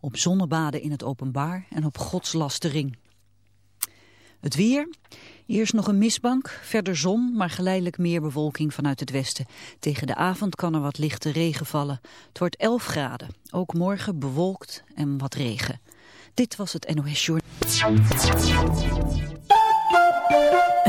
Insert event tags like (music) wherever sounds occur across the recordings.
op zonnebaden in het openbaar en op godslastering. Het weer. Eerst nog een mistbank, verder zon, maar geleidelijk meer bewolking vanuit het westen. Tegen de avond kan er wat lichte regen vallen. Het wordt 11 graden. Ook morgen bewolkt en wat regen. Dit was het NOS Journal.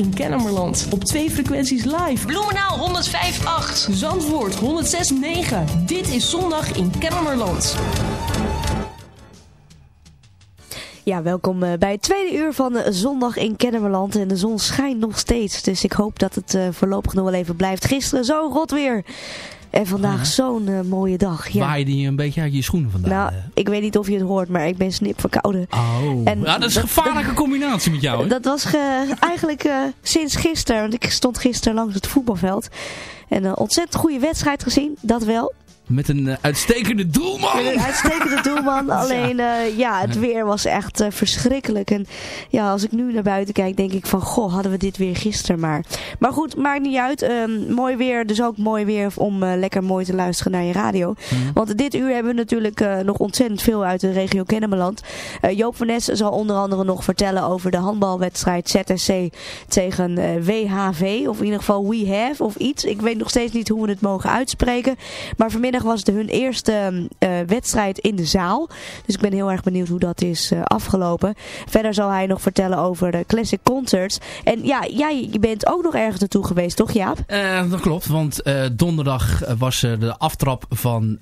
In Kennemerland. Op twee frequenties live. Bloemenaal 105.8. Zandvoort 106.9. Dit is Zondag in Kennemerland. Ja, welkom eh, bij het tweede uur van eh, Zondag in Kennemerland. En de zon schijnt nog steeds, dus ik hoop dat het uh, voorlopig nog wel even blijft. Gisteren zo rot weer. En vandaag Ah. zo'n uh, mooie dag. Ja. Waaide je een beetje uit je schoenen vandaag? Nou, ik weet niet of je het hoort, maar ik ben snip verkouden. Oh, En ja, dat is een gevaarlijke combinatie met jou, hè? Dat was ge- (laughs) eigenlijk uh, sinds gisteren, want ik stond gisteren langs het voetbalveld. En een ontzettend goede wedstrijd gezien, dat wel. Met een uh, uitstekende doelman. Met een uitstekende doelman. (laughs) Alleen uh, ja, het weer was echt uh, verschrikkelijk. En ja, als ik nu naar buiten kijk, denk ik van... Goh, hadden we dit weer gisteren maar. Maar goed, maakt niet uit. Um, mooi weer, dus ook mooi weer om uh, lekker mooi te luisteren naar je radio. Mm. Want dit uur hebben we natuurlijk uh, nog ontzettend veel uit de regio Kennemerland. Uh, Joop van Nes zal onder andere nog vertellen over de handbalwedstrijd ZSC tegen uh, WHV. Of in ieder geval We Have of iets. Ik weet nog steeds niet hoe we het mogen uitspreken. Maar vanmiddag was het hun eerste uh, wedstrijd in de zaal. Dus ik ben heel erg benieuwd hoe dat is uh, afgelopen. Verder zal hij nog vertellen over de Classic Concerts. En ja, jij je bent ook nog ergens naartoe geweest, toch Jaap? Uh, dat klopt, want donderdag was de aftrap van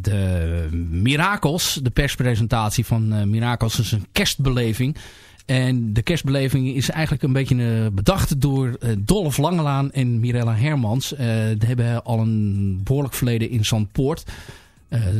de Mirakels. De perspresentatie van Mirakels. is een kerstbeleving. En de kerstbeleving is eigenlijk een beetje uh, bedacht door uh, Dolph Langelaan en Mirella Hermans. Uh, die hebben al een behoorlijk verleden in Zandpoort.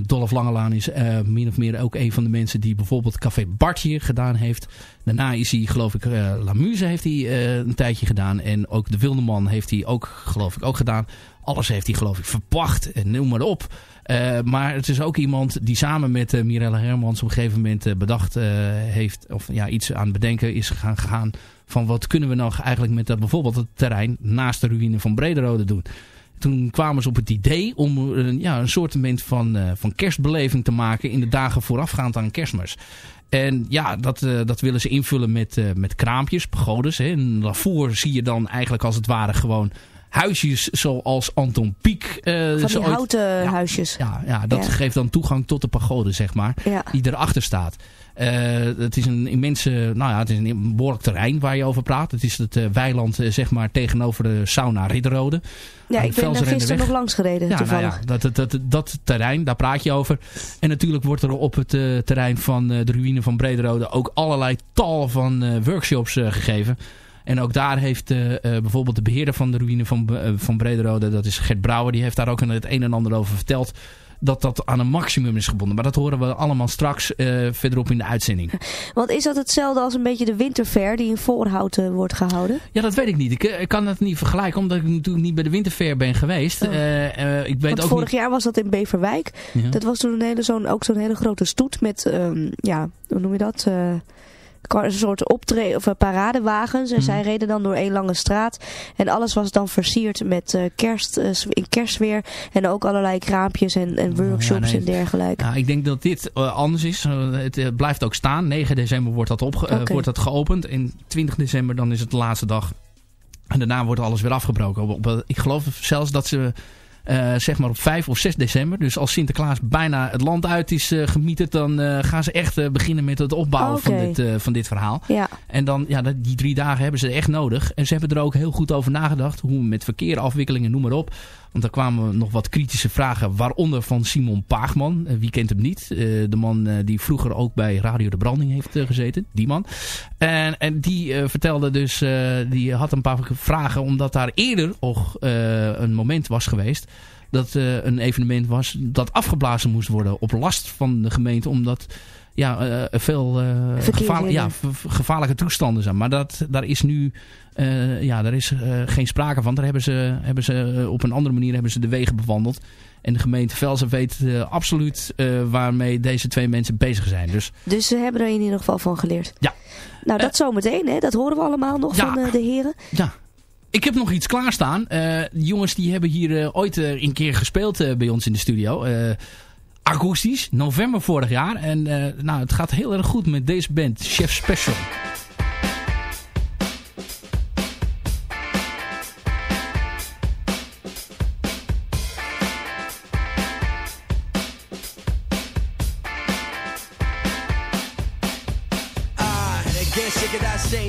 Dolph Langelaan is min of meer ook een van de mensen die bijvoorbeeld Café Bartje gedaan heeft. Daarna is hij, geloof ik, La Muse heeft hij een tijdje gedaan. En ook De Wildeman heeft hij ook, geloof ik, ook gedaan. Alles heeft hij, geloof ik, verpacht en noem maar op. Uh, maar het is ook iemand die samen met uh, Mirella Hermans op een gegeven moment uh, bedacht heeft, of ja, iets aan bedenken is gaan, gaan van wat kunnen we nou eigenlijk met dat bijvoorbeeld het terrein naast de ruïne van Brederode doen. Toen kwamen ze op het idee om ja, een soort van, van kerstbeleving te maken in de dagen voorafgaand aan kerstmis. En ja, dat, dat willen ze invullen met, met kraampjes, pagodes. Hè. En daarvoor zie je dan eigenlijk als het ware gewoon huisjes zoals Anton Pieck. Uh, Van die houten ja, huisjes. Ja, ja dat ja. geeft dan toegang tot de pagode, zeg maar. Ja. Die erachter staat. Uh, het is een immense, nou ja, het is een behoorlijk terrein waar je over praat. Het is het uh, weiland, zeg maar, tegenover de sauna Ridderode. Ja, ik ben er gisteren nog langs gereden, ja, toevallig. Nou ja, dat, dat, dat, dat, terrein, daar praat je over. En natuurlijk wordt er op het terrein van de ruïne van Brederode ook allerlei tal van workshops gegeven. En ook daar heeft uh, uh, bijvoorbeeld de beheerder van de ruïne van, uh, van Brederode, dat is Gert Brouwer, die heeft daar ook het een en ander over verteld. Dat dat aan een maximum is gebonden. Maar dat horen we allemaal straks verderop in de uitzending. Want is dat hetzelfde als een beetje de winterfair die in Voorhouten wordt gehouden? Ja, dat weet ik niet. Ik, ik, kan het niet vergelijken omdat ik natuurlijk niet bij de winterfair ben geweest. Oh. ik weet Want ook vorig niet... jaar was dat in Beverwijk. Ja. Dat was toen een hele, zo'n ook zo'n hele grote stoet met, um, ja, hoe noem je dat? Een soort optreden of paradewagens. En mm. zij reden dan door één lange straat. En alles was dan versierd met uh, kerst, uh, in kerstweer. En ook allerlei kraampjes en, en workshops ja, nee, en dergelijke. Ja, ik denk dat dit uh, anders is. het blijft ook staan. 9 december wordt dat, opge okay. wordt dat geopend. En 20 december dan is het de laatste dag. En daarna wordt alles weer afgebroken. Op, op, ik geloof zelfs dat ze... Uh, zeg maar op 5 of 6 december. Dus als Sinterklaas bijna het land uit is uh, gemieterd, dan uh, gaan ze echt beginnen met het opbouwen okay. van, dit, van dit verhaal. Ja. En dan, ja, die drie dagen hebben ze echt nodig. En ze hebben er ook heel goed over nagedacht. Hoe met verkeer, afwikkelingen, noem maar op. Want daar kwamen nog wat kritische vragen. Waaronder van Simon Paagman. wie kent hem niet? de man die vroeger ook bij Radio de Branding heeft gezeten. Die man. En, en die vertelde dus, die had een paar vragen. Omdat daar eerder nog een moment was geweest dat een evenement was dat afgeblazen moest worden op last van de gemeente. Omdat ja, uh, veel uh, gevaar, ja, gevaarlijke toestanden zijn. Maar dat, daar is nu ja, daar is, geen sprake van. Daar hebben ze, hebben ze op een andere manier hebben ze de wegen bewandeld. En de gemeente Velsen weet absoluut waarmee deze twee mensen bezig zijn. Dus, dus ze hebben er in ieder geval van geleerd. Ja. Nou, dat zometeen. Hè? Dat horen we allemaal nog ja, van de heren. Ja. Ik heb nog iets klaarstaan. Uh, jongens die hebben hier uh, ooit uh, een keer gespeeld bij ons in de studio. Akoestisch, november vorig jaar. En nou, het gaat heel erg goed met deze band, Chef Special. Ah,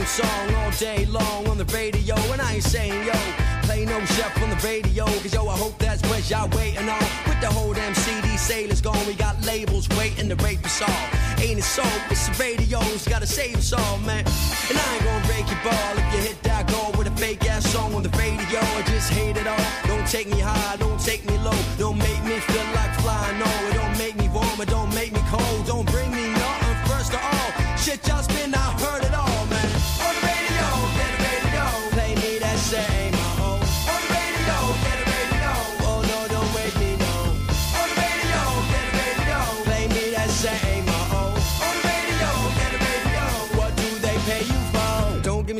song all day long on the radio, and I ain't saying yo. Play no chef on the radio, cause yo, I hope that's what y'all waiting on. With the whole damn Sailors gone, we got labels waiting to rape us all. Ain't it so? It's the radios, gotta save us all, man. And I ain't gonna break your ball if you hit that goal with a fake ass song on the radio. I just hate it all. Don't take me high, don't take me low. Don't make me feel like flying, no. It don't make me warm, it don't make me cold. Don't bring me nothing first of all. Shit y'all spin, I heard it all,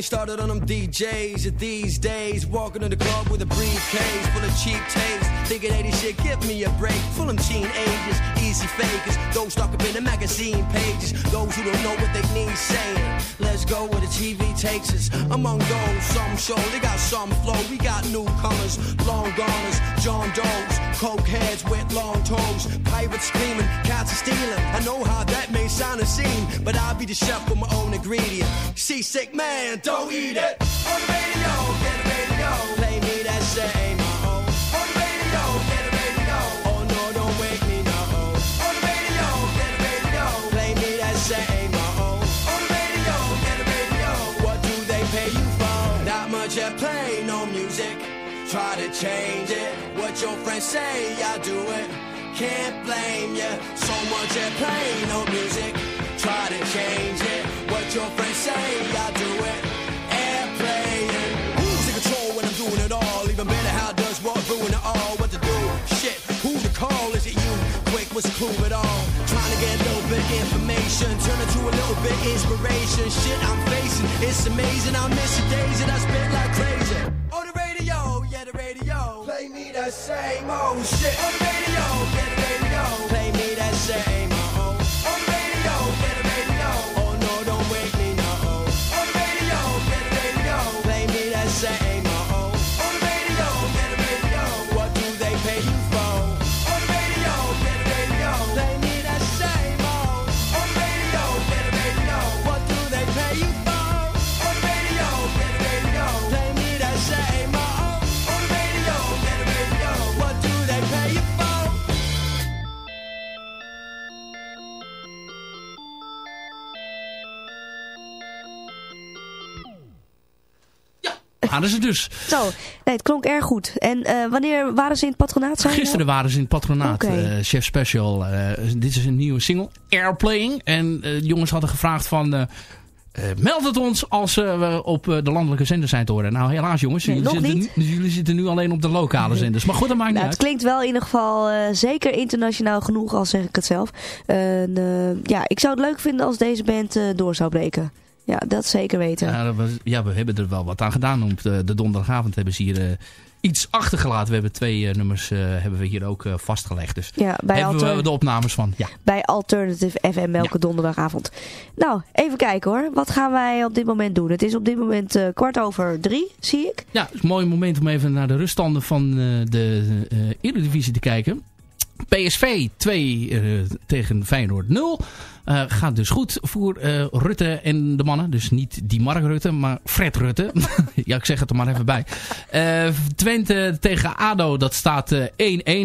started on them DJs of these days. Walking in the club with a briefcase full of cheap taste. Thinking 80 shit, give me a break. Full of teenagers, easy fakers. Those stuck up in the magazine pages. Those who don't know what they need saying. Let's go where the TV takes us. Among those, some show they got some flow. We got newcomers, long goners, John Doe's, coke heads with long toes, pirates screaming, cats are stealing. I know how that may sound a scene, but I'll be the chef with my own ingredient. Seasick man, don't eat it. On the radio, the radio, play me that. On the radio, the radio. Oh no, don't wake me. On the radio, the radio, play me that. On the radio, the radio. What do they pay you for? Not much at play, no music. Try to change it. What your friends say, I do it. Can't blame ya. So much at play, no music. Try to change it. What your friends say, I do it. Even better, how does what ruin it all? What to do? Shit, who to call? Is it you? Quick, what's clue at all? Trying to get a little bit information, turn it to a little bit inspiration. Shit, I'm facing, it's amazing. I miss the days that I spit like crazy. On the radio, yeah, the radio. Play me the same old shit. On the radio, (laughs) Hadden ze dus. Zo, nee, het klonk erg goed. En eh, wanneer waren ze in het patronaat? zei je Gisteren nou? waren ze in het patronaat. Eh, Chef Special. eh, dit is een nieuwe single. Airplaying. En de jongens hadden gevraagd van... meld het ons als we op de landelijke zenders zijn te horen. Nou helaas jongens. Nee, jullie, zitten nu, jullie zitten nu alleen op de lokale zenders. Maar goed, dat maakt niet Nou, het uit. klinkt wel in ieder geval zeker internationaal genoeg, al zeg ik het zelf. Ja, ik zou het leuk vinden als deze band door zou breken. Ja, dat zeker weten. Ja, was- ja, we hebben er wel wat aan gedaan. Op de, de donderdagavond hebben ze hier eh, iets achtergelaten. We hebben twee eh, nummers eh, hebben we hier ook vastgelegd. Dus Ja, bij, hebben Alter- we de opnames van. Ja. bij Alternative FM elke donderdagavond. Nou, even kijken hoor. Wat gaan wij op dit moment doen? Het is op dit moment kwart over drie, zie ik. Ja, het is een mooi moment om even naar de ruststanden van de Eredivisie te kijken. PSV 2 eh, tegen Feyenoord 0. Eh, gaat dus goed voor eh, Rutte en de mannen. Dus niet die Mark Rutte, maar Fred Rutte. (laughs) ja, ik zeg het er maar even bij. Eh, Twente tegen ADO, dat staat eh,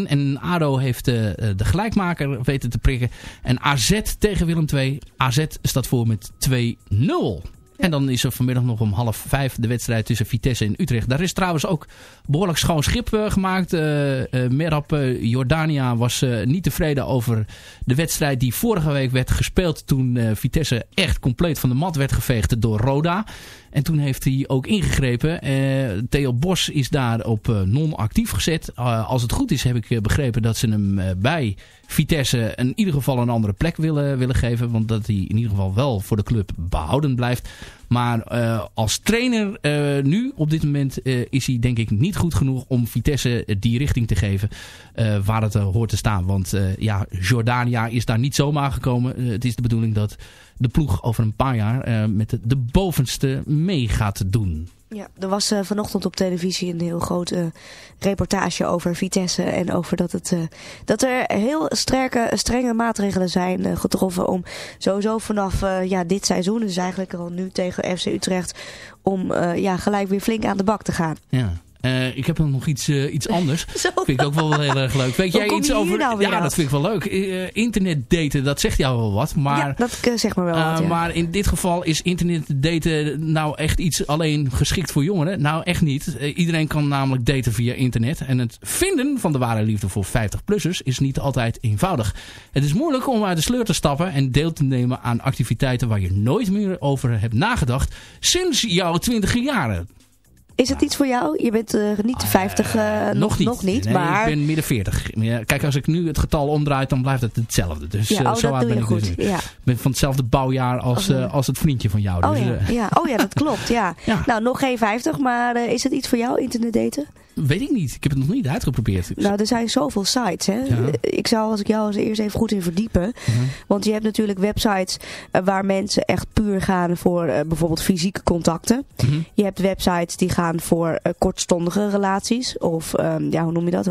1-1. en ADO heeft de gelijkmaker weten te prikken. En AZ tegen Willem II. AZ staat voor met 2-0. En dan is er vanmiddag nog om half vijf de wedstrijd tussen Vitesse en Utrecht. Daar is trouwens ook behoorlijk schoon schip eh, gemaakt. Eh eh, Merab eh, Jordania was niet tevreden over de wedstrijd die vorige week werd gespeeld. Toen Vitesse echt compleet van de mat werd geveegd door Roda. En toen heeft hij ook ingegrepen. Eh, Theo Bos is daar op eh, non-actief gezet. Eh, als het goed is heb ik begrepen dat ze hem bij Vitesse in ieder geval een andere plek willen, willen geven. Want dat hij in ieder geval wel voor de club behouden blijft. Maar eh, als trainer eh, nu, op dit moment, eh, is hij denk ik niet goed genoeg om Vitesse die richting te geven waar het hoort te staan. Want ja, Jordania is daar niet zomaar gekomen. Het is de bedoeling dat de ploeg over een paar jaar met de, de bovenste mee gaat doen. Ja, er was uh, vanochtend op televisie een heel groot uh, reportage over Vitesse en over dat, het, uh, dat er heel sterke, strenge maatregelen zijn getroffen om sowieso vanaf ja, dit seizoen, dus eigenlijk al nu tegen FC Utrecht, om ja, gelijk weer flink aan de bak te gaan. Ja. Uh, ik heb nog iets, uh, iets anders. (laughs) vind ik ook wel heel erg leuk. Weet jij iets over... Nou ja, dat vind ik wel leuk. Uh, internet daten, dat zegt jou wel wat. Maar, ja, dat zeg maar wel wat, ja. Maar in dit geval is internet daten nou echt iets alleen geschikt voor jongeren? Nou, echt niet. iedereen kan namelijk daten via internet. En het vinden van de ware liefde voor 50-plussers is niet altijd eenvoudig. Het is moeilijk om uit de sleur te stappen en deel te nemen aan activiteiten waar je nooit meer over hebt nagedacht sinds jouw 20 jaren. Is het iets voor jou? Je bent uh, niet de 50, uh, nog, nog niet. Nog niet nee, maar... ik ben midden 40. Kijk, als ik nu het getal omdraai, dan blijft het hetzelfde. Dus ja, uh, oh, zo oud ben ik goed. Dus ja. Ben van hetzelfde bouwjaar als, oh, als het vriendje van jou. Oh, dus, ja. ja. oh ja, dat klopt. Ja. (laughs) Nou, nog geen 50, maar is het iets voor jou, internet daten? Weet ik niet. Ik heb het nog niet uitgeprobeerd. Nou, er zijn zoveel sites. Hè? Ja. Ik zou als ik jou als eerst even goed in verdiepen. Uh -huh. Want je hebt natuurlijk websites uh, waar mensen echt puur gaan voor uh, bijvoorbeeld fysieke contacten. Uh -huh. Je hebt websites die gaan voor uh, kortstondige relaties. Of um, ja, hoe noem je dat?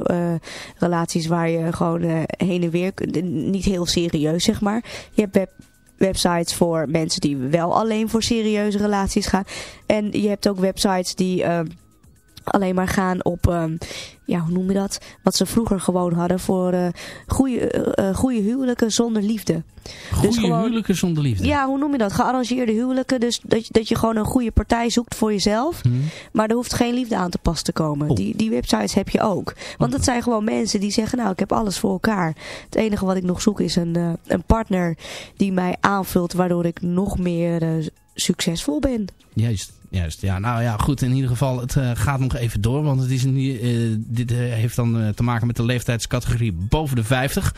Relaties waar je gewoon heen en weer kunt. Niet heel serieus, zeg maar. Je hebt web websites voor mensen die wel alleen voor serieuze relaties gaan. En je hebt ook websites die... Alleen maar gaan op, um, ja, hoe noem je dat? Wat ze vroeger gewoon hadden voor uh, goede, uh, goede huwelijken zonder liefde. Goede dus gewoon, huwelijken zonder liefde? Ja, hoe noem je dat? Gearrangeerde huwelijken. Dus dat je, dat je gewoon een goede partij zoekt voor jezelf. Hmm. Maar er hoeft geen liefde aan te pas te komen. Oh. Die, die websites heb je ook. Want het zijn gewoon mensen die zeggen, nou, ik heb alles voor elkaar. Het enige wat ik nog zoek is een, uh, een partner die mij aanvult, waardoor ik nog meer succesvol ben. Juist. Juist, ja. Nou ja, goed. In ieder geval, het uh, gaat nog even door. Want het is uh, dit uh, heeft dan te maken met de leeftijdscategorie boven de 50.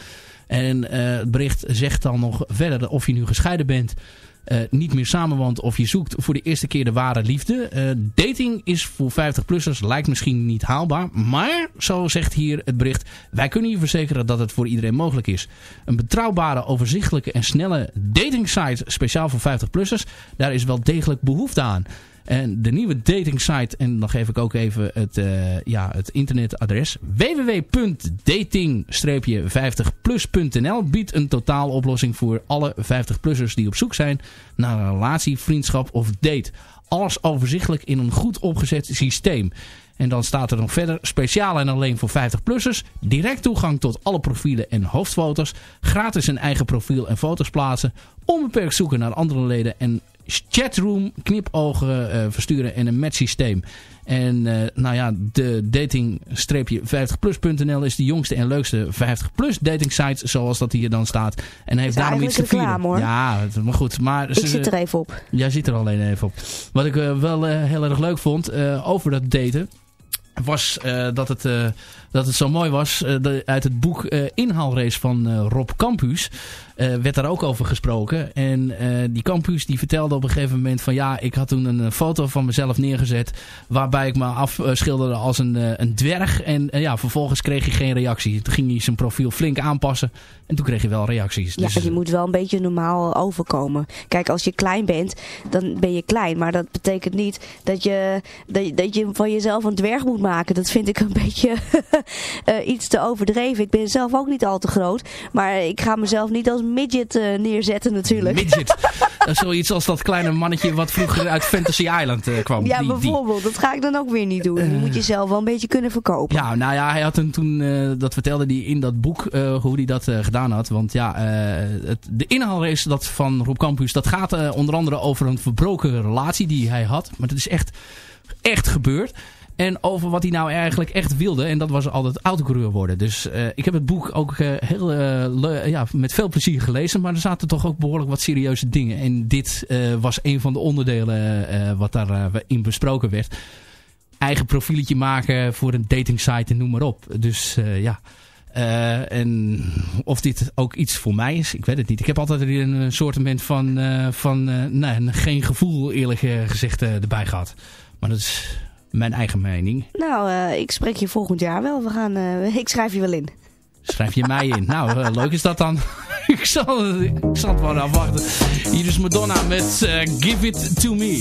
En het bericht zegt dan nog verder of je nu gescheiden bent... Niet meer samenwoont of je zoekt voor de eerste keer de ware liefde. Dating is voor 50-plussers lijkt misschien niet haalbaar. Maar, zo zegt hier het bericht, wij kunnen je verzekeren dat het voor iedereen mogelijk is. Een betrouwbare, overzichtelijke en snelle datingsite speciaal voor 50-plussers. Daar is wel degelijk behoefte aan. En de nieuwe dating site, en dan geef ik ook even het, uh, ja, het internetadres. www.dating-50plus.nl biedt een totaaloplossing voor alle 50-plussers die op zoek zijn naar een relatie, vriendschap of date. Alles overzichtelijk in een goed opgezet systeem. En dan staat er nog verder, speciaal en alleen voor 50-plussers. Direct toegang tot alle profielen en hoofdfoto's. Gratis een eigen profiel en foto's plaatsen. Onbeperkt zoeken naar andere leden en chatroom, knipogen uh, versturen en een matchsysteem. En uh, nou ja, de dating-50plus.nl is de jongste en leukste 50-plus dating site, zoals dat hier dan staat. En heeft daarom iets te vieren. Hoor. Ja, maar goed. Maar Ik ze, zit er even op. Jij zit er alleen even op. Wat ik uh, wel heel erg leuk vond over dat daten, was dat het dat het zo mooi was. De, uit het boek uh, Inhaalrace van uh, Rob Campus werd daar ook over gesproken. En die Campus die vertelde op een gegeven moment van ja, ik had toen een foto van mezelf neergezet. Waarbij ik me afschilderde als een, een dwerg. En ja, vervolgens kreeg hij geen reactie. Toen ging hij zijn profiel flink aanpassen. En toen kreeg je wel reacties. Ja, dus, je moet wel een beetje normaal overkomen. Kijk, als je klein bent, dan ben je klein. Maar dat betekent niet dat je, dat, je, dat je van jezelf een dwerg moet maken. Dat vind ik een (laughs) beetje uh, iets te overdreven. Ik ben zelf ook niet al te groot. Maar ik ga mezelf niet als midget uh, neerzetten natuurlijk. Midget. (laughs) dat is zoiets als dat kleine mannetje wat vroeger uit Fantasy Island uh, kwam. Ja, die, bijvoorbeeld. Die... Dat ga ik dan ook weer niet doen. Je moet jezelf wel een beetje kunnen verkopen. Ja, nou ja, hij had hem toen, dat vertelde hij in dat boek, hoe hij dat gedaan had. Want ja, het, de inhaalrace dat van Rob Campus, dat gaat onder andere over een verbroken relatie die hij had. Maar dat is echt, echt gebeurd. En over wat hij nou eigenlijk echt wilde. En dat was altijd autocoureur worden. Dus uh, ik heb het boek ook uh, heel, uh, ja, met veel plezier gelezen. Maar er zaten toch ook behoorlijk wat serieuze dingen. En dit was een van de onderdelen wat daarin besproken werd. Eigen profieletje maken voor een datingsite en noem maar op. Dus ja... En of dit ook iets voor mij is, ik weet het niet. Ik heb altijd een soortement van, van nee, geen gevoel eerlijk gezegd erbij gehad. Maar dat is mijn eigen mening. Nou, uh, ik spreek je volgend jaar wel. We gaan, uh, ik schrijf je wel in. Schrijf je mij in. Nou, uh, leuk is dat dan. (laughs) ik, zal, ik zal het wel afwachten. Hier is Madonna met Give It To Me.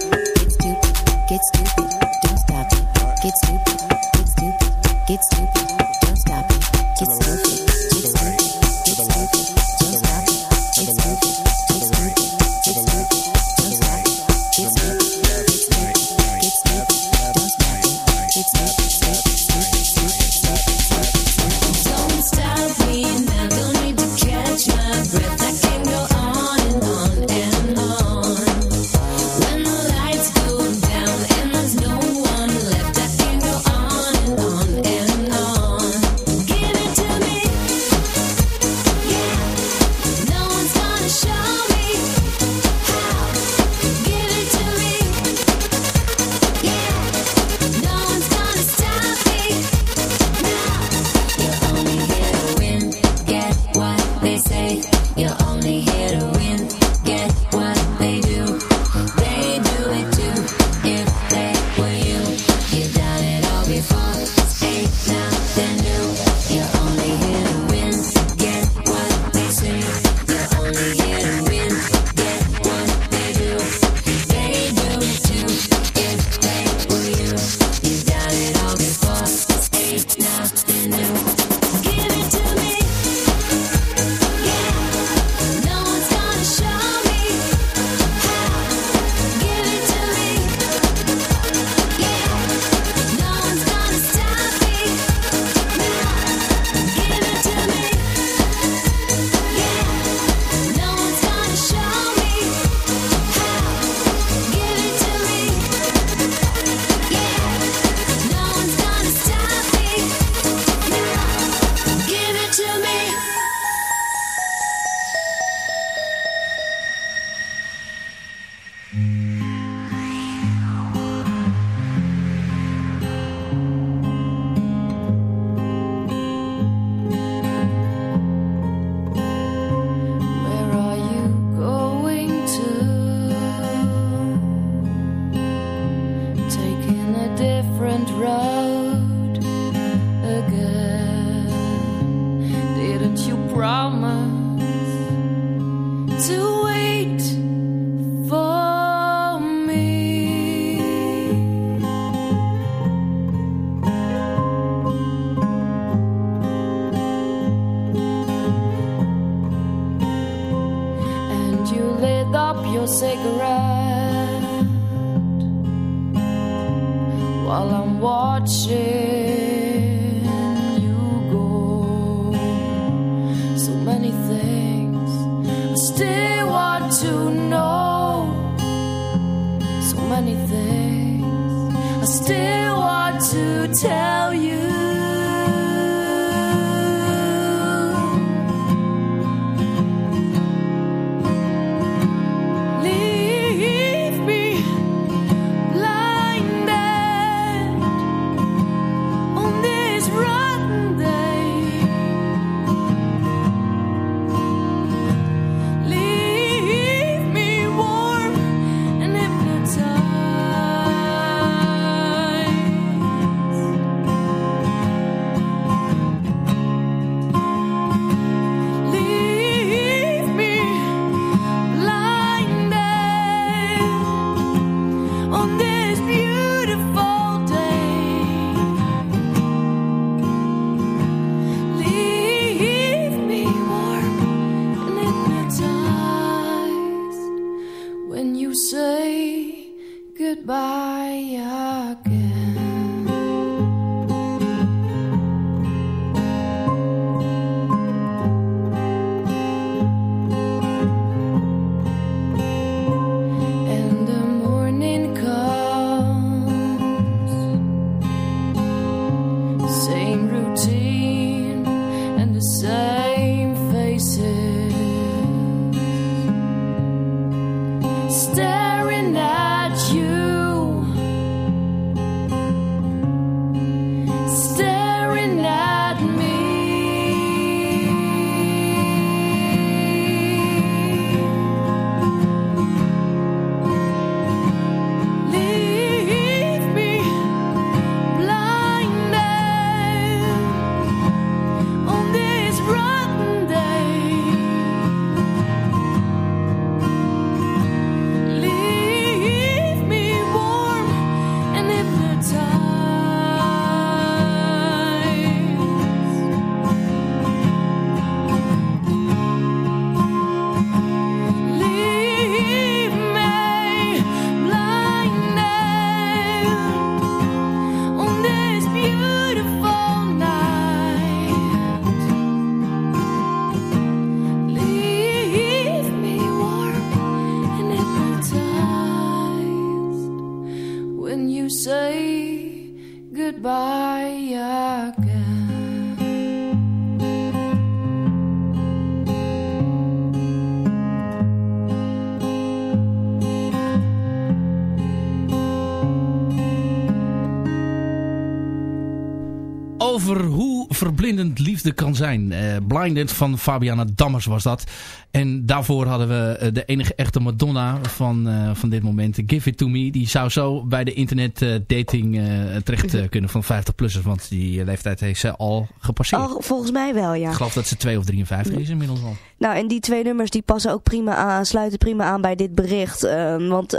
Liefde kan zijn. Eh, Blinded van Fabiana Dammers was dat. En daarvoor hadden we eh, de enige echte Madonna van, eh, van dit moment. Give It To Me. Die zou zo bij de internet eh, dating terecht kunnen van 50-plussers. Want die leeftijd heeft ze al gepasseerd. Oh, volgens mij wel, ja. Ik geloof dat ze 2 of 53 is inmiddels al. Nou, en die twee nummers die passen ook prima aan, sluiten prima aan bij dit bericht. Ehm, want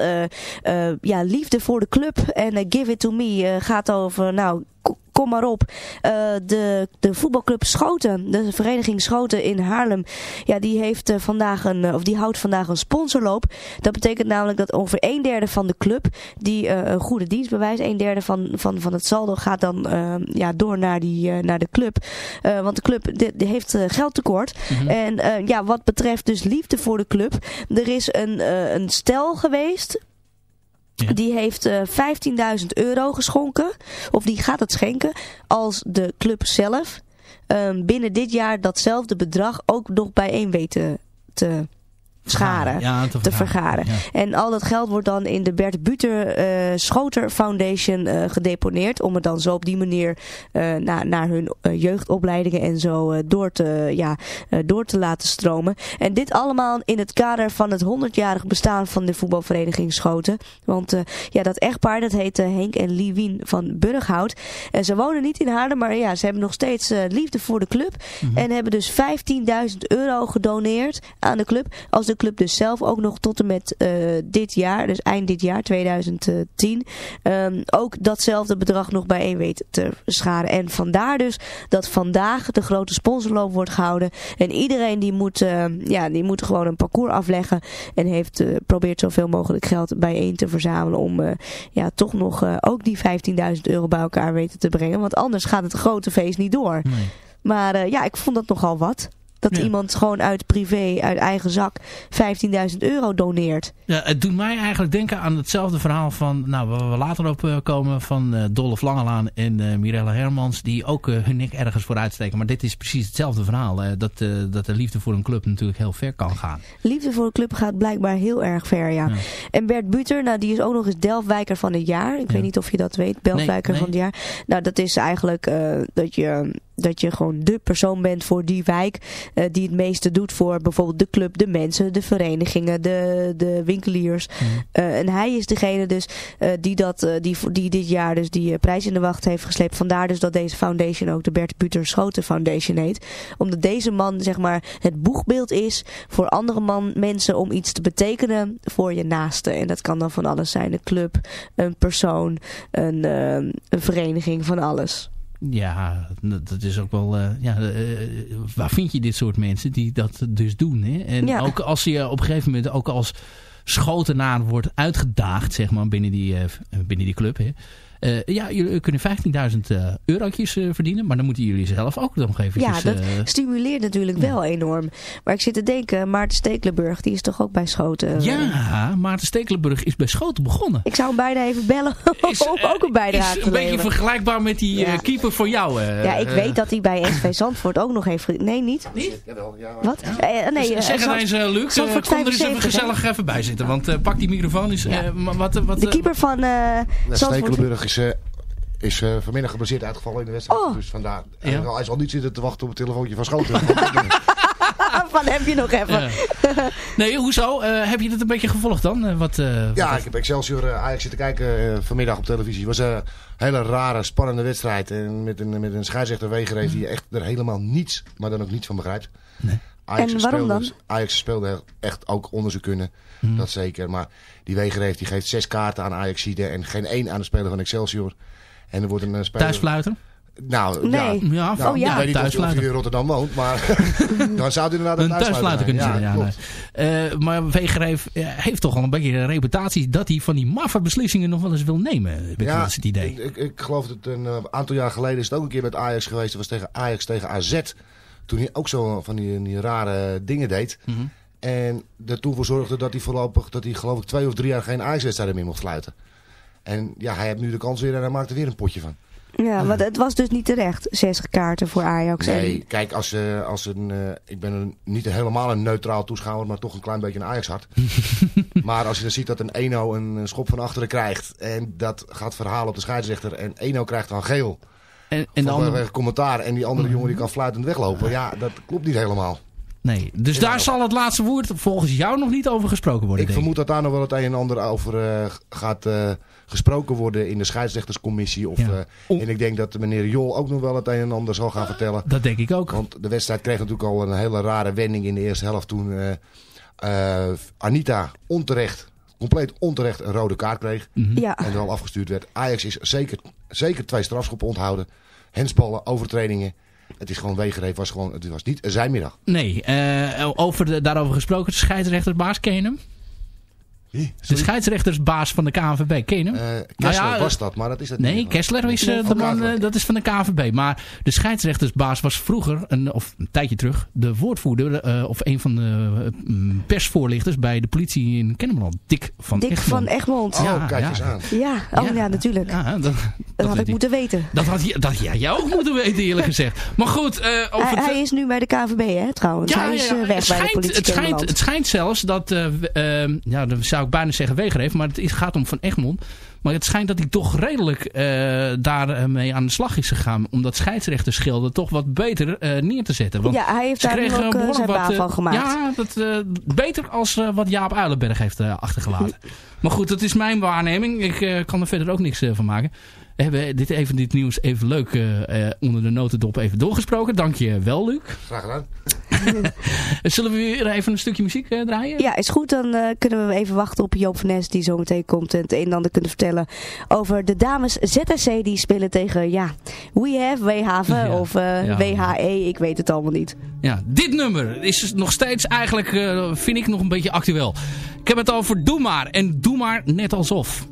ja, liefde voor de club en Give It To Me gaat over, nou, kom maar op. Eh, de, de voetbalclub Schoten, de vereniging Schoten in Haarlem, ja, die heeft eh, vandaag een, eh, of die houdt vandaag een sponsorloop. Dat betekent namelijk dat ongeveer een derde van de club die een goede dienst bewijst, een derde van, van, van het saldo gaat dan ja, door naar, die, naar de club. Want de club heeft geldtekort. En eh, ja, wat betreft dus liefde voor de club, er is een, een stel geweest. Die heeft eh 15.000 euro geschonken. Of die gaat het schenken. Als de club zelf ehm, binnen dit jaar datzelfde bedrag ook nog bijeen weten te scharen. Ja, te te vergaren. En al dat geld wordt dan in de Bert Buter eh, Schoter Foundation eh, gedeponeerd. Om het dan zo op die manier eh, naar, naar hun jeugdopleidingen en zo door, te, ja, door te laten stromen. En dit allemaal in het kader van het 100-jarig bestaan van de voetbalvereniging Schoten. Want ja, dat echtpaar dat heet Henk en Liewien van Burghout. En ze wonen niet in Haarlem, maar ja, ze hebben nog steeds liefde voor de club. En hebben dus 15.000 euro gedoneerd aan de club. Als de club dus zelf ook nog tot en met eh, dit jaar, dus eind dit jaar, 2010, ehm, ook datzelfde bedrag nog bijeen weet te scharen. En vandaar dus dat vandaag de grote sponsorloop wordt gehouden. En iedereen die moet, eh, ja, die moet gewoon een parcours afleggen en heeft eh, probeert zoveel mogelijk geld bijeen te verzamelen om eh, ja, toch nog ook die 15.000 euro bij elkaar weten te brengen. Want anders gaat het grote feest niet door. Maar ja, ik vond dat nogal wat. Dat Ja. iemand gewoon uit privé, uit eigen zak 15.000 euro doneert. Ja, het doet mij eigenlijk denken aan hetzelfde verhaal van, nou, waar we later op eh, komen, van eh Dolph Langelaan en eh Mirella Hermans, die ook hun nek ergens voor uitsteken. Maar dit is precies hetzelfde verhaal, dat, dat de liefde voor een club natuurlijk heel ver kan gaan. Liefde voor de club gaat blijkbaar heel erg ver, ja. En Bert Buter, nou die is ook nog eens Delftwijker van het jaar. Ik weet niet of je dat weet, Delftwijker nee. van het jaar. Nou dat is eigenlijk dat je... Dat je gewoon de persoon bent voor die wijk eh, die het meeste doet voor bijvoorbeeld de club, de mensen, de verenigingen, de, de winkeliers. Eh, en hij is degene dus eh, die, dat, die, die dit jaar dus die prijs in de wacht heeft gesleept. Vandaar dus dat deze foundation ook de Bert Buter Schoten Foundation heet. Omdat deze man zeg maar het boegbeeld is voor andere man, mensen om iets te betekenen voor je naaste. En dat kan dan van alles zijn. Een club, een persoon, een, een vereniging, van alles. Ja, dat is ook wel... eh, ja, eh, waar vind je dit soort mensen die dat dus doen? Hè? En Ja. ook als je op een gegeven moment ook als schotenaar wordt uitgedaagd, zeg maar, binnen die, eh, binnen die club. Hè? Eh, ja, jullie kunnen 15.000 eh, eurotjes eh, verdienen, maar dan moeten jullie zelf ook nog Ja, eventjes... dat stimuleert natuurlijk wel enorm. Maar ik zit te denken, Maarten Stekelenburg, die is toch ook bij Schoten? ja, Maarten Stekelenburg is bij Schoten begonnen. Ik zou hem bijna even bellen (laughs) om ook een bijdrage Is te een beetje leveren. vergelijkbaar met die Ja. keeper voor jou. eh, Ja, ik weet dat hij bij SV Zandvoort ook nog heeft... Nee, niet? Niet? Wat? Eh, nee, eh, zeg het Zand- eens, eh, Luc. Zandvoort kom er eens even 75, hè? gezellig even bij zitten. Want eh, pak die microfoon eens. eh, maar wat, wat, De keeper van Zandvoort... Stekelenburg is, eh, is eh, vanmiddag geblesseerd uitgevallen in de wedstrijd. Oh. Dus vandaar. Ja. Hij zal niet zitten te wachten op het telefoontje van Schoten. (laughs) (laughs) van heb je nog even. Ja. Nee, hoezo? Eh, heb je dat een beetje gevolgd dan? Wat, eh, ja, wat- ik heb Excelsior Ajax zitten kijken eh, vanmiddag op televisie. Het was een hele rare, spannende wedstrijd. En met een, met een scheidsrechter Wegereef die echt er helemaal niets, maar dan ook niets van begrijpt. Ajax En waarom speelde, dan? Ajax speelde echt ook onderzoek kunnen. Hmm. Dat zeker. Maar die Wegereef die geeft zes kaarten aan Ajax en geen één aan de speler van Excelsior. En er wordt een eh, speler... Thuisfluiter? Nou, Nee. ja. Ja, Nou, Oh, ja. Ik weet niet of, hij in Rotterdam woont, maar (laughs) dan zou het inderdaad Een thuisfluiter kunnen zijn. Ja, nee. Eh, maar Wegereef eh, heeft toch al een beetje een reputatie dat hij van die maffe beslissingen nog wel eens wil nemen. Heb ik eens het idee. Ik, ik geloof dat een aantal jaar geleden is het ook een keer met Ajax geweest. Dat was tegen Ajax tegen AZ. Toen hij ook zo van die, die rare dingen deed. Mhm. En er toen voor zorgde dat hij voorlopig, dat hij geloof ik twee of drie jaar geen Ajax-wedstrijden meer mocht fluiten. En ja, hij heeft nu de kans weer en hij maakt er weer een potje van. Ja, want het was dus niet terecht. Zes kaarten voor Ajax. Nee, En- kijk, als, eh, als een, eh, ik ben een, niet helemaal een neutraal toeschouwer, maar toch een klein beetje een Ajax-hart. (laughs) maar als je dan ziet dat een Eno een schop van achteren krijgt en dat gaat verhalen op de scheidsrechter en Eno krijgt dan geel. En, en de andere... commentaar en die andere jongen die kan fluitend weglopen. Ja, dat klopt niet helemaal. Nee, dus daar zal het laatste woord volgens jou nog niet over gesproken worden. Ik vermoed dat daar nog wel het een en ander over eh, gaat eh, gesproken worden in de scheidsrechterscommissie. Of, eh, En ik denk dat meneer Jol ook nog wel het een en ander zal gaan vertellen. Dat denk ik ook. Want de wedstrijd kreeg natuurlijk al een hele rare wending in de eerste helft toen Anita onterecht, compleet onterecht een rode kaart kreeg. Mhm. Ja. En wel afgestuurd werd. Ajax is zeker, zeker twee strafschoppen onthouden. Hensballen, overtredingen. Het is gewoon weegereed. Was gewoon, het was niet een zijmiddag. Nee, eh, over de, daarover gesproken, de scheidsrechtersbaas, ken je De scheidsrechtersbaas van de KNVB, ken je hem? Eh, Nou Kessler ja, was dat, maar dat is het Nee, niet. Kessler is eh, de van man, eh, dat is van de KNVB. Maar de scheidsrechtersbaas was vroeger, een, of een tijdje terug, de woordvoerder eh, of een van de mm, persvoorlichters bij de politie in Kennemerland. Dick van Dick Egmond. van Egmond. Ja, ja. Ja, oh ja, natuurlijk. Ja, dat, dat had ik moeten weten. Dat had, je, dat jij ook (laughs) moeten weten, eerlijk gezegd. Maar goed, eh, over Hij, is nu bij de KVB, hè, trouwens. hij is weg het bij de schijnt, politie het, schijnt, het schijnt zelfs dat, eh, ehm, ja, dan zou ik bijna zeggen wegereef, maar het is, gaat om Van Egmond. Maar het schijnt dat hij toch redelijk eh, daarmee aan de slag is gegaan. Om dat scheidsrechterschilder toch wat beter eh, neer te zetten. Want Ja, hij heeft daar nu kregen ook, eh, zijn baan eh, van gemaakt. Ja, dat, eh, beter als eh, wat Jaap Uilenberg heeft eh, achtergelaten. (laughs) maar goed, dat is mijn waarneming. Ik eh, kan er verder ook niks eh, van maken. We hebben dit, even, dit nieuws even leuk eh, eh, onder de notendop even doorgesproken. Dank je wel, Luc. Graag gedaan. (laughs) Zullen we weer even een stukje muziek eh, draaien? Ja, is goed. Dan eh, kunnen we even wachten op Joop van Nes die zo meteen komt en het een en ander kunnen vertellen over de dames ZSC die spelen tegen, ja, We Have, WHV Ja, of eh, ja. WHE, ik weet het allemaal niet. Ja, dit nummer is nog steeds eigenlijk, eh, vind ik, nog een beetje actueel. Ik heb het over Doe Maar. En Doe Maar net alsof.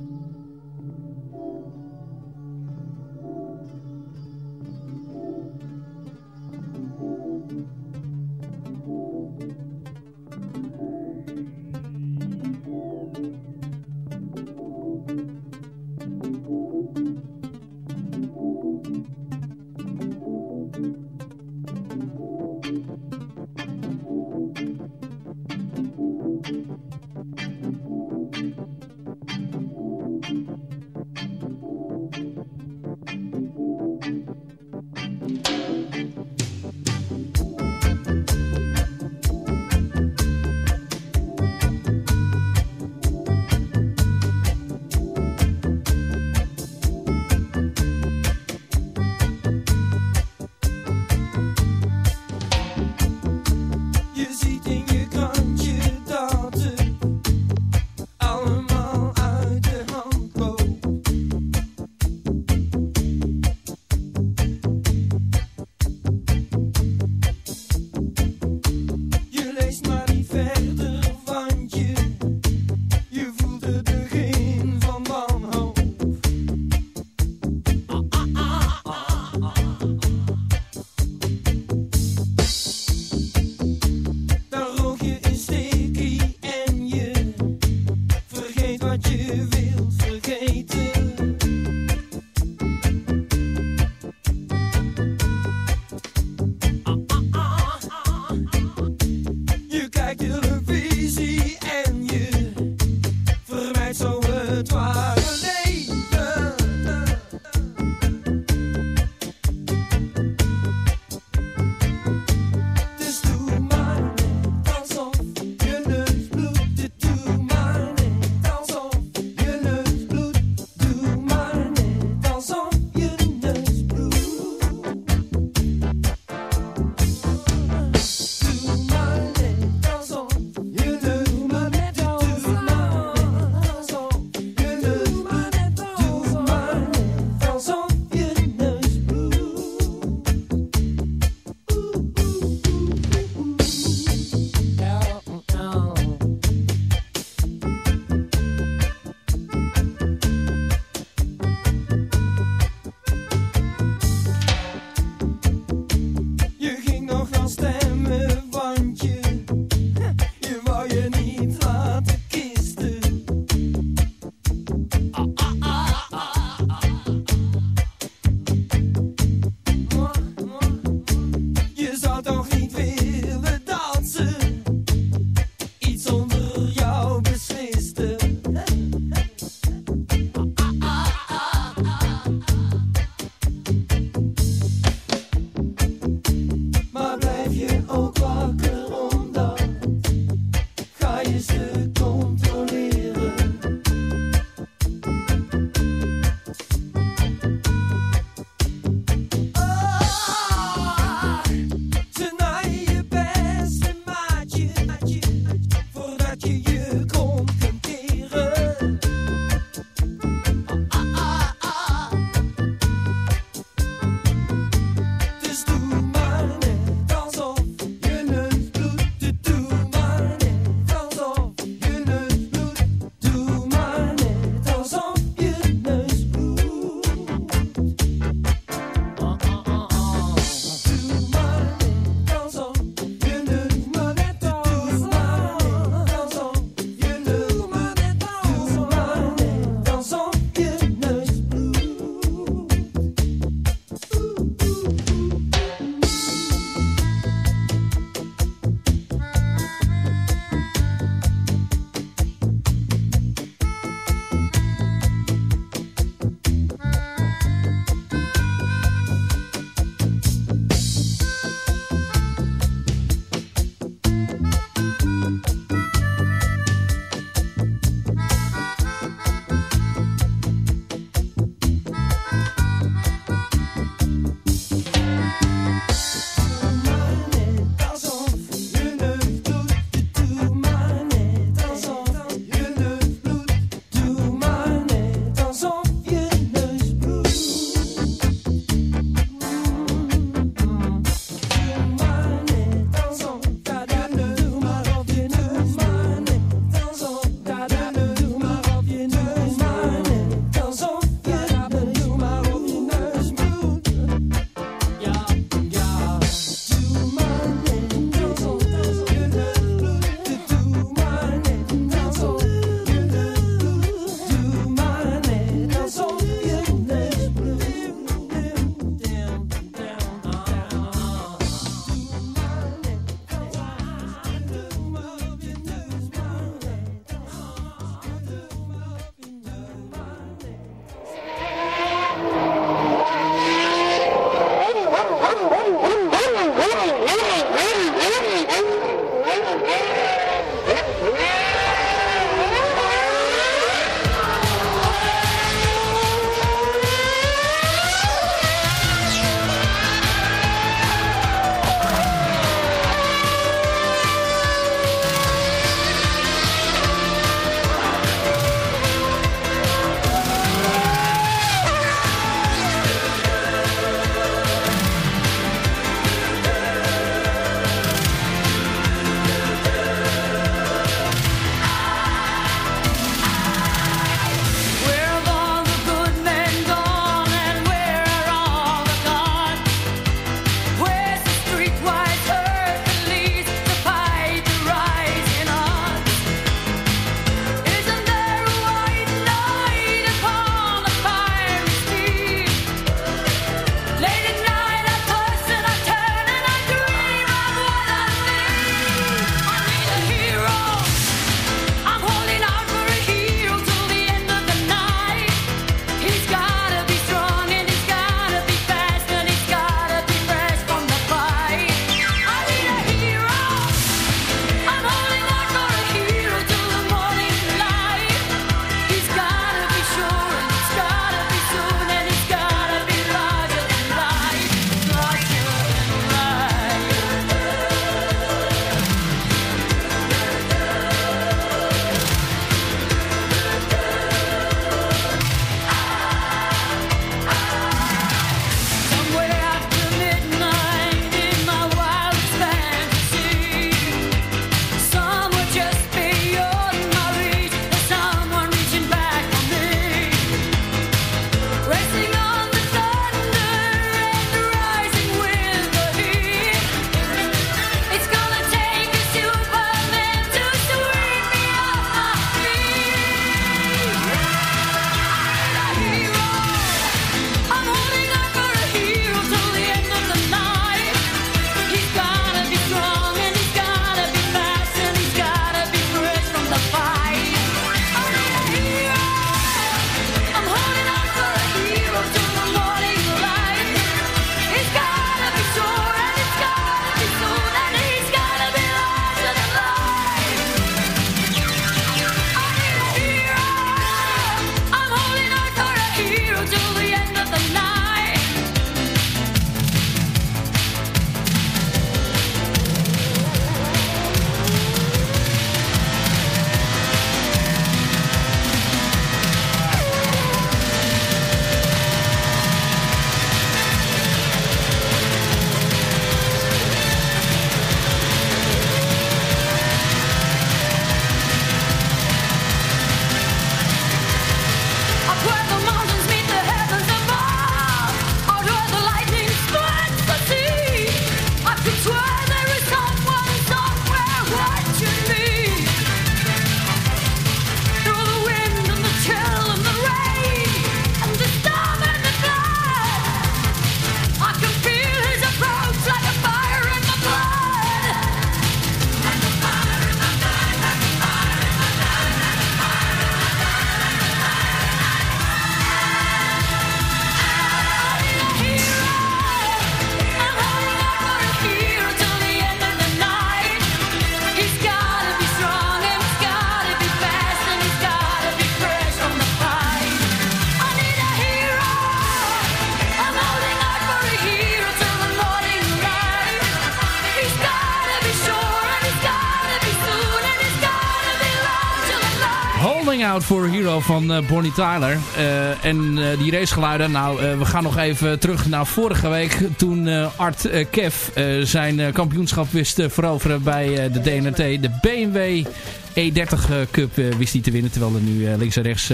Out for Hero van eh, Bonnie Tyler. Eh, en eh, die racegeluiden, nou, we gaan nog even terug naar vorige week. Toen Art Kev zijn kampioenschap wist te veroveren bij de DNT. De BMW E30 eh, Cup wist hij te winnen. Terwijl er nu links en rechts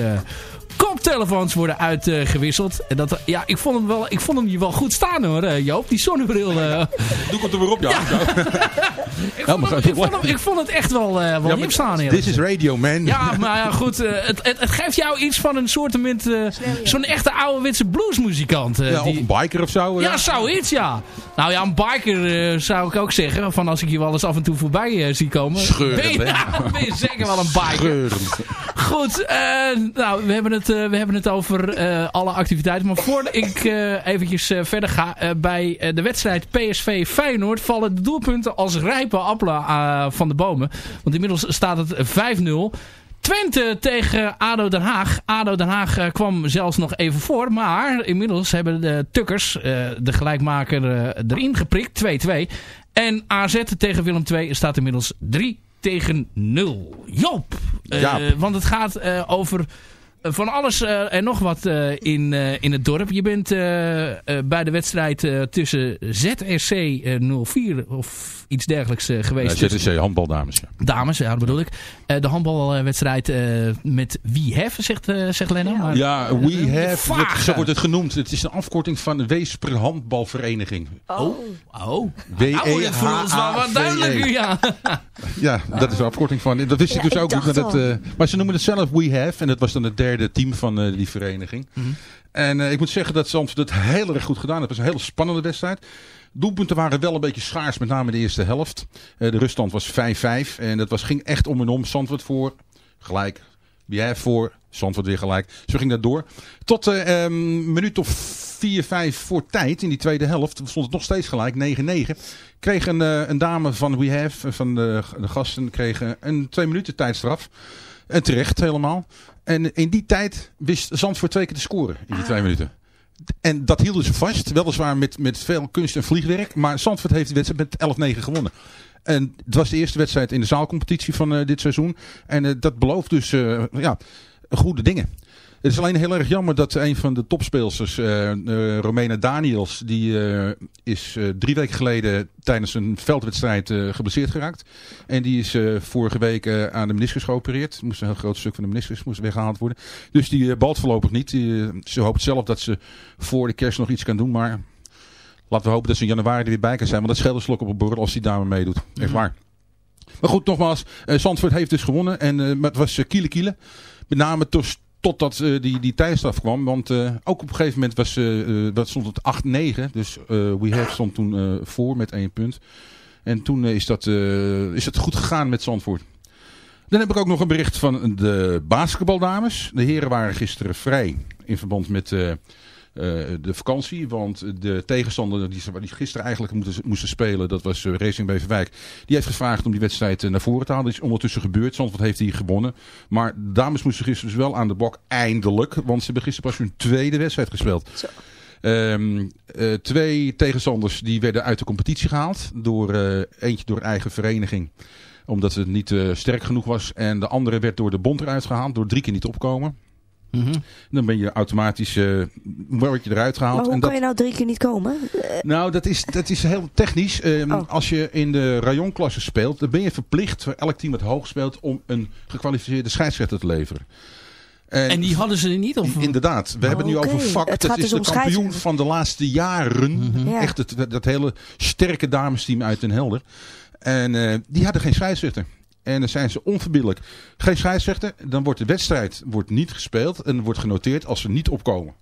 koptelefoons worden uitgewisseld. en dat, ja, ik vond hem, wel, ik vond hem hier wel goed staan hoor, eh, Joop. Die zonnebril. eh. (laughs) Doe ik het er weer op, ja. (laughs) ik, vond hem- ik, vond hem- ik vond het echt wel, eh wel hip staan. eerlijk This is radio, man. ja, maar ja, goed. eh, het, het, het geeft jou iets van een soort uh, zo'n echte ouderwetse bluesmuzikant. eh, Ja, die- Of een biker of zo. ja, zoiets, ja. Nou ja, een biker zou ik ook zeggen. Van als ik je wel eens af en toe voorbij eh, zie komen. Scheurend, ben je, ja, (laughs) ben je zeker wel een biker. Scheurend. Goed, nou, we hebben het, we hebben het over eh, alle activiteiten. Maar voordat ik eh, eventjes eh, verder ga. eh, bij eh, de wedstrijd PSV Feyenoord vallen de doelpunten als rijpe appelen eh, van de bomen. Want inmiddels staat het 5-0. Twente tegen ADO Den Haag. ADO Den Haag eh, kwam zelfs nog even voor. Maar inmiddels hebben de Tukkers, eh, de gelijkmaker, eh, erin geprikt. 2-2. En AZ tegen Willem II staat inmiddels 3 tegen 0. Joop. Eh, Jaap. want het gaat eh, over eh, van alles eh, en nog wat eh, in, eh, in het dorp. Je bent eh, eh, bij de wedstrijd eh, tussen ZSC eh, 04 of iets dergelijks eh, geweest. Ja, ZSC handbaldames. Ja. Dames, ja, dat bedoel ik. Eh, de handbalwedstrijd eh, met wie have, zegt, eh zegt Lena. Maar, Ja, we Eh, have, zo wordt het genoemd. Het is een afkorting van de Weesper Handbalvereniging. Oh. Oh. W-E-H-A-V-E. Nou, wordt het voor ons wel wat duidelijker, ja. Ja, dat is de afkorting van. Dat wist ik Ja, dus ook niet. Dat eh, maar ze noemen het zelf We Have. En dat was dan het derde team van eh, die vereniging. Mhm. En eh, ik moet zeggen dat Zandvoort het heel erg goed gedaan heeft. Het was een hele spannende wedstrijd. Doelpunten waren wel een beetje schaars, met name de eerste helft. Eh, de ruststand was 5-5. En dat was, ging echt om en om. Zandvoort voor, gelijk. We Have voor, Zandvoort weer gelijk. Zo ging dat door. Tot eh, ehm, een minuut of 4, 5 voor tijd in die tweede helft stond het nog steeds gelijk, 9-9. Kreeg een, een dame van We Have, van de, de gasten, kreeg een twee minuten tijdstraf. En terecht helemaal. En in die tijd wist Zandvoort twee keer te scoren in die twee minuten. En dat hielden ze vast. Weliswaar met, met veel kunst en vliegwerk. Maar Zandvoort heeft de wedstrijd met 11-9 gewonnen. En het was de eerste wedstrijd in de zaalcompetitie van eh, dit seizoen. En eh, dat belooft dus eh, ja, goede dingen. Het is alleen heel erg jammer dat een van de topspeelsters, eh, Romena Daniels, die eh, is drie weken geleden tijdens een veldwedstrijd geblesseerd geraakt. En die is vorige week aan de meniscus geopereerd. Moest een heel groot stuk van de meniscus moest weggehaald worden. Dus die balt voorlopig niet. Die, ze hoopt zelf dat ze voor de kerst nog iets kan doen, maar laten we hopen dat ze in januari er weer bij kan zijn. Want dat scheelt een slok op een borrel als die dame meedoet. Echt waar. Maar goed, nogmaals, Zandvoort heeft dus gewonnen. En, maar het was kiele kiele. Met name tos- totdat eh, die, die tijdstraf kwam. Want eh, ook op een gegeven moment was, eh, eh, dat stond het 8-9. Dus We Have stond toen voor met één punt. En toen is, dat, is het goed gegaan met Zandvoort. Dan heb ik ook nog een bericht van de basketbaldames. De heren waren gisteren vrij in verband met de vakantie. Want de tegenstander die, gisteren eigenlijk moeten, moesten spelen, dat was eh, Racing Beverwijk. Die heeft gevraagd om die wedstrijd eh, naar voren te halen. Dat is ondertussen gebeurd. Zandvoort heeft die gewonnen. Maar de dames moesten gisteren dus wel aan de bok. Eindelijk. Want ze hebben gisteren pas hun tweede wedstrijd gespeeld. Ehm, eh, twee tegenstanders die werden uit de competitie gehaald. Door, eh, eentje door eigen vereniging. Omdat het niet eh, sterk genoeg was. En de andere werd door de bond eruit gehaald. Door drie keer niet opkomen. Dan ben je automatisch eh, word je eruit gehaald. Maar hoe en kan dat, je nou drie keer niet komen? Eh, nou, dat is, dat is heel technisch. Ehm, Oh. Als je in de rayonklasse speelt, dan ben je verplicht voor elk team dat hoog speelt om een gekwalificeerde scheidsrechter te leveren. En die hadden ze er niet? Of? Inderdaad. We hebben het nu oké. over vak. Het Dat is dus de kampioen van de laatste jaren. Ja. Echt het, dat, dat hele sterke damesteam uit Den Helder. En eh, die hadden geen scheidsrechter. En dan zijn ze onverbiddelijk. Geen scheidsrechter, dan wordt de wedstrijd wordt niet gespeeld en wordt genoteerd als ze niet opkomen.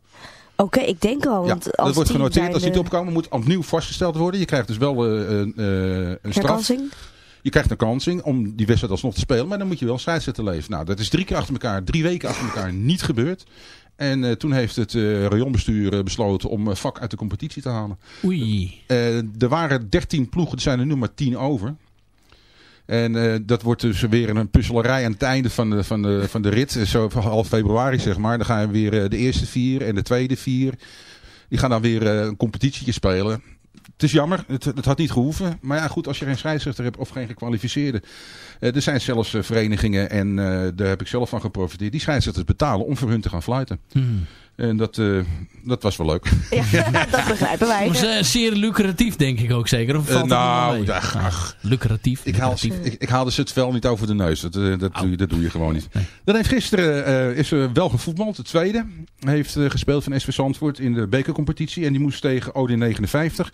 Oké, ik denk al. Ja, Want als dat wordt genoteerd. Als ze niet zijnde- opkomen, moet opnieuw vastgesteld worden. Je krijgt dus wel eh, een, eh, een straf. Herkansing? Je krijgt een kansing om die wedstrijd alsnog te spelen. Maar dan moet je wel scheidsrechter leven. Nou, dat is drie keer achter elkaar, drie weken achter elkaar niet gebeurd. En eh, toen heeft het eh rayonbestuur eh, besloten om eh, vak uit de competitie te halen. Oei. Eh, er waren 13 ploegen, er zijn er nu maar 10 over. En eh, dat wordt dus weer een puzzelarij aan het einde van de, van de, van de rit. Zo half februari zeg maar. Dan gaan we weer eh, de eerste vier en de tweede vier. Die gaan dan weer eh, een competitietje spelen. Het is jammer, het, het had niet gehoeven. Maar ja, goed, als je geen scheidsrechter hebt of geen gekwalificeerde. Er zijn zelfs verenigingen, en daar heb ik zelf van geprofiteerd, die scheidsrechters betalen om voor hun te gaan fluiten. Hmm. En dat, eh, dat was wel leuk. (laughs) (laughs) dat begrijpen wij. Was eh, zeer lucratief, denk ik ook zeker. Of Eh, valt nou, ach, ach. lucratief. Ik, haal, lucratief. ik, ik haalde ze het wel niet over de neus. Dat, eh, dat, doe, je, dat doe je gewoon niet. Dan heeft gisteren eh, is er wel gevoetbald. De tweede heeft eh, gespeeld van SV Zandvoort in de bekercompetitie. En die moest tegen Odin 59.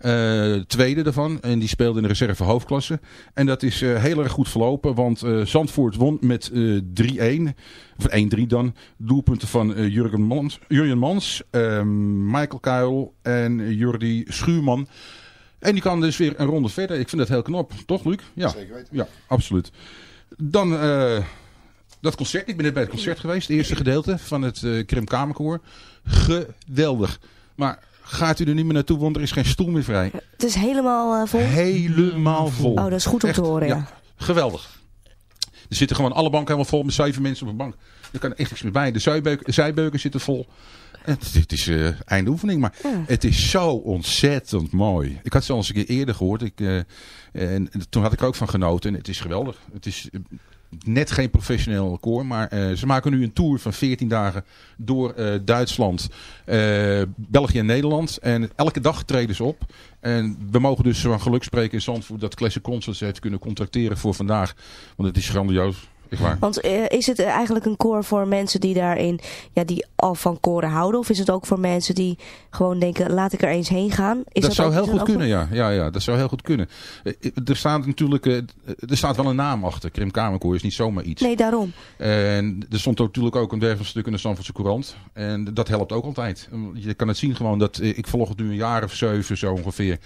Eh, tweede daarvan. En die speelde in de reserve hoofdklasse. En dat is eh, heel erg goed verlopen. Want eh, Zandvoort won met eh 3-1. Of 1-3 dan. Doelpunten van Jurgen Mans, Jurjen Mans, eh, Michael Kuil en Jordi Schuurman. En die kan dus weer een ronde verder. Ik vind dat heel knap. Toch, Luc? Ja, Zeker weten. ja absoluut. Dan dat concert. Ik ben net bij het concert geweest. Het eerste gedeelte van het eh Krim Kamerkoor. Geweldig. Maar gaat u er niet meer naartoe, want er is geen stoel meer vrij. Het is helemaal eh, vol. Helemaal vol. Oh, dat is goed om te horen, ja. Geweldig. Er zitten gewoon alle banken helemaal vol met zeven mensen op een bank. Er kan echt niks meer bij. De zijbeuken, zijbeuken zitten vol. Het, het is eh einde oefening, maar Ja. het is zo ontzettend mooi. Ik had ze al eens een keer eerder gehoord. Ik, eh, en toen had ik er ook van genoten. En het is geweldig. Het is net geen professioneel koor, maar eh, ze maken nu een tour van 14 dagen door eh, Duitsland, eh, België en Nederland. En elke dag treden ze op. En we mogen dus van geluk spreken in Zandvoort dat Classic Concerts heeft kunnen contracteren voor vandaag. Want het is grandioos. Waar. Want eh, is het eigenlijk een koor voor mensen die daarin, ja, die al van koren houden? Of is het ook voor mensen die gewoon denken, laat ik er eens heen gaan? Is dat, zou ook- heel dat goed kunnen, ja. ja. Ja, dat zou heel goed kunnen. Eh, Er staat natuurlijk eh, er staat wel een naam achter. Krim Kamerkoor is niet zomaar iets. Nee, daarom. En er stond natuurlijk ook een dergelijk stuk in de Zandvoortse Courant. En dat helpt ook altijd. Je kan het zien gewoon dat eh, ik volg het nu een jaar of zeven zo ongeveer.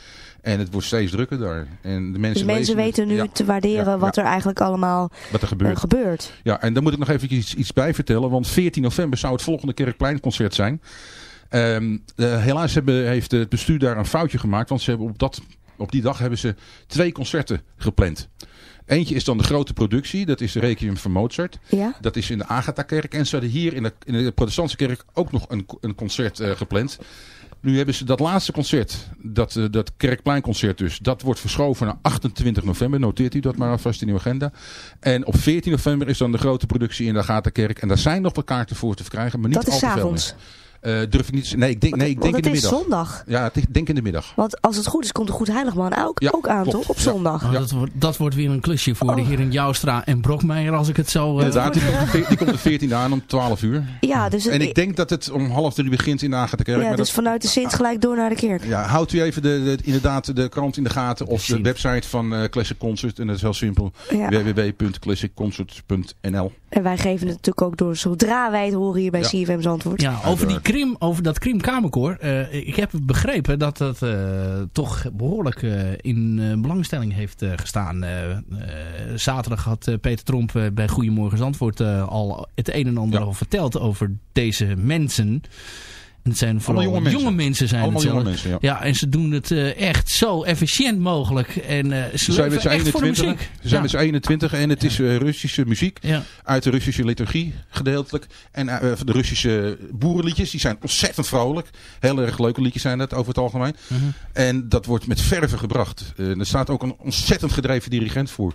En het wordt steeds drukker daar. En de mensen, Dus mensen weten nu Ja, te waarderen ja, wat ja. er eigenlijk allemaal Wat er gebeurt. eh, gebeurt. Ja, en daar moet ik nog even iets, iets bij vertellen. Want 14 november zou het volgende Kerkpleinconcert zijn. Ehm, eh, helaas hebben, heeft het bestuur daar een foutje gemaakt. Want ze hebben op, dat, op die dag hebben ze twee concerten gepland. Eentje is dan de grote productie. Dat is de Requiem van Mozart. Ja? Dat is in de Agatha-kerk. En ze hadden hier in de, in de protestantse kerk ook nog een, een concert eh, gepland. Nu hebben ze dat laatste concert, dat, eh, dat Kerkpleinconcert dus, dat wordt verschoven naar 28 november. Noteert u dat maar alvast in uw agenda. En op 14 november is dan de grote productie in de Agatha-kerk. En daar zijn nog wel kaarten voor te verkrijgen, maar niet Dat is al te veel avonds. meer. Eh, durf ik niet te Nee, ik denk, nee, ik denk in het de is middag. zondag. Ja, ik denk in de middag. Want als het goed is, komt de Goed Heiligman ook, Ja, ook aan, klopt. toch? Op Ja. zondag. Oh, dat, wordt, dat wordt weer een klusje voor de heren Joustra en Brokmeijer als ik het zo... eh, Inderdaad, die komt, de veer- die komt de 14 aan om 12 uur. Ja, dus, het- En ik denk dat het om half drie begint in de Agatha-kerk. ja, maar dus dat- vanuit de Sint gelijk door naar de kerk. Ja, houdt u even de, de- inderdaad de krant in de gaten of de website van eh, Classic Concert. En dat is heel simpel. Ja. www.classicconcert.nl En wij geven het natuurlijk ook door zodra wij het horen hier bij Ja. CFM Zandvoort. Ja, over, die Krim, over dat Krim Kamerkoor. eh, ik heb begrepen dat dat eh, toch behoorlijk eh, in eh, belangstelling heeft eh, gestaan. Zaterdag had Peter Tromp bij Goedemorgen Zandvoort eh, al het een en ander al verteld over deze mensen. Het zijn vooral Allemaal jonge mensen. zijn Allemaal jonge mensen, ja. en ze doen het eh, echt zo efficiënt mogelijk. En ze Ze zijn met z'n de 21. muziek. Ze zijn Ja. met z'n 21 en het is eh, Russische muziek. Uit de Russische liturgie gedeeltelijk. En de Russische boerenliedjes. Die zijn ontzettend vrolijk. Heel erg leuke liedjes zijn dat over het algemeen. Mhm. En dat wordt met verve gebracht. Er staat ook een ontzettend gedreven dirigent voor.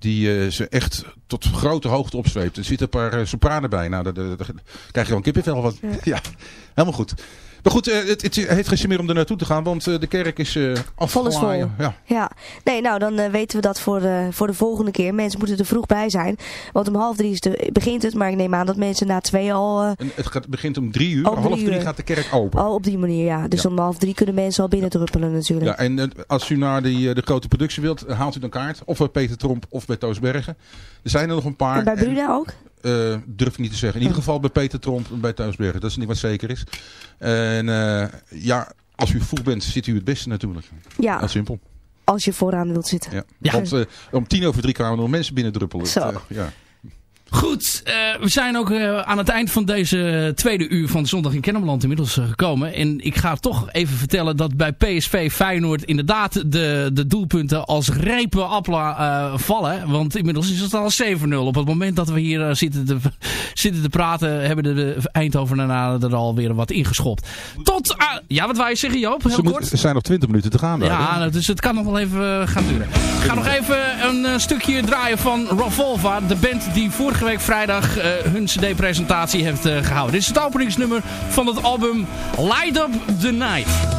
Die eh, ze echt tot grote hoogte opzweept. Er zitten een paar eh, sopranen bij. Nou, daar, daar- daar krijg je wel een kippenvel van. Ja. (laughs) helemaal goed. Maar goed, eh, het, het heeft geen zin meer om er naartoe te gaan. Want eh, de kerk is eh Vol is vol. Ja. Ja, nee, nou dan eh, weten we dat voor de, voor de volgende keer. Mensen moeten er vroeg bij zijn. Want om half drie is de, begint het, maar ik neem aan dat mensen na twee al... eh, En het gaat, begint om drie uur. Oh, drie half drie uur. gaat de kerk open. al op die manier, ja. Dus Ja. om half drie kunnen mensen al binnen druppelen natuurlijk. Ja, en eh, als u naar die, eh, de grote productie wilt, eh, haalt u dan kaart. Of bij Peter Tromp of bij Toos Bergen. Er zijn er nog een paar. en bij Bruna ook? Eh, durf ik niet te zeggen. In ieder geval bij Peter Tromp en bij Toos Bergen. Dat is niet wat zeker is. En eh, ja, als u vroeg bent, zit u het beste natuurlijk. Ja. Heel simpel. Als je vooraan wilt zitten. Ja. Want eh, om tien over drie kwamen er nog mensen binnendruppelen. Zo. Het, ja. Goed, eh, we zijn ook eh, aan het eind van deze tweede uur van Zondag in Kennemerland inmiddels eh, gekomen. En ik ga toch even vertellen dat bij PSV Feyenoord inderdaad de, de doelpunten als rijpe eh, vallen. Want inmiddels is het al 7-0. Op het moment dat we hier zitten, te, (laughs) zitten te praten, hebben de, de Eindhovenaren er alweer wat ingeschopt. Tot, ja wat je zeggen Joop? Heel Ze moet- kort. er zijn nog 20 minuten te gaan. daar, hè? Ja, dus het kan nog wel even gaan duren. Ik ga nog even een stukje draaien van Revolva. De band die vorige week vrijdag eh, hun cd-presentatie heeft eh, gehouden. Dit is het openingsnummer van het album Light Up The Night.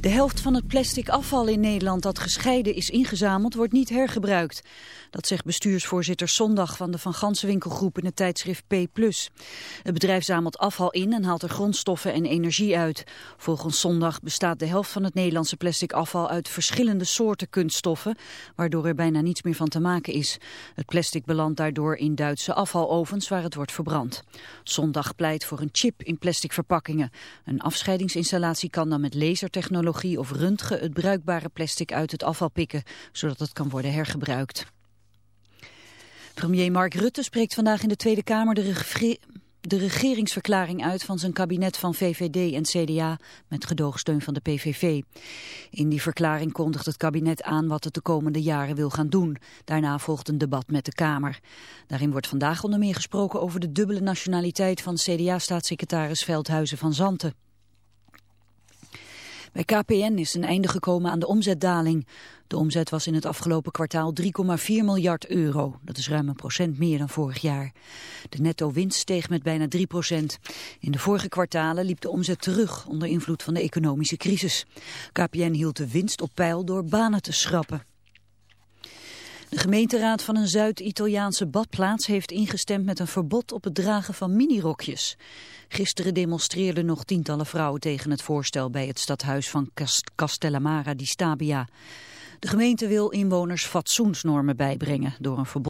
De helft van het plastic afval in Nederland dat gescheiden is ingezameld wordt niet hergebruikt. Dat zegt bestuursvoorzitter Zondag van de Van Gansenwinkelgroep in het tijdschrift P+. Het bedrijf zamelt afval in en haalt er grondstoffen en energie uit. Volgens Zondag bestaat de helft van het Nederlandse plastic afval uit verschillende soorten kunststoffen, waardoor er bijna niets meer van te maken is. Het plastic belandt daardoor in Duitse afvalovens waar het wordt verbrand. Zondag pleit voor een chip in plastic verpakkingen. Een afscheidingsinstallatie kan dan met lasertechnologie of röntgen het bruikbare plastic uit het afval pikken, zodat het kan worden hergebruikt. Premier Mark Rutte spreekt vandaag in de Tweede Kamer de, de regeringsverklaring uit van zijn kabinet van VVD en CDA met gedoogsteun van de PVV. In die verklaring kondigt het kabinet aan wat het de komende jaren wil gaan doen. Daarna volgt een debat met de Kamer. Daarin wordt vandaag onder meer gesproken over de dubbele nationaliteit van CDA-staatssecretaris Veldhuizen van Zanten. Bij KPN is een einde gekomen aan de omzetdaling. De omzet was in het afgelopen kwartaal 3,4 miljard euro. Dat is ruim een procent meer dan vorig jaar. De netto-winst steeg met bijna 3 procent. In de vorige kwartalen liep de omzet terug onder invloed van de economische crisis. KPN hield de winst op peil door banen te schrappen. De gemeenteraad van een Zuid-Italiaanse badplaats heeft ingestemd met een verbod op het dragen van minirokjes. Gisteren demonstreerden nog tientallen vrouwen tegen het voorstel bij het stadhuis van Cast- Castellamara di Stabia. De gemeente wil inwoners fatsoensnormen bijbrengen door een verbod.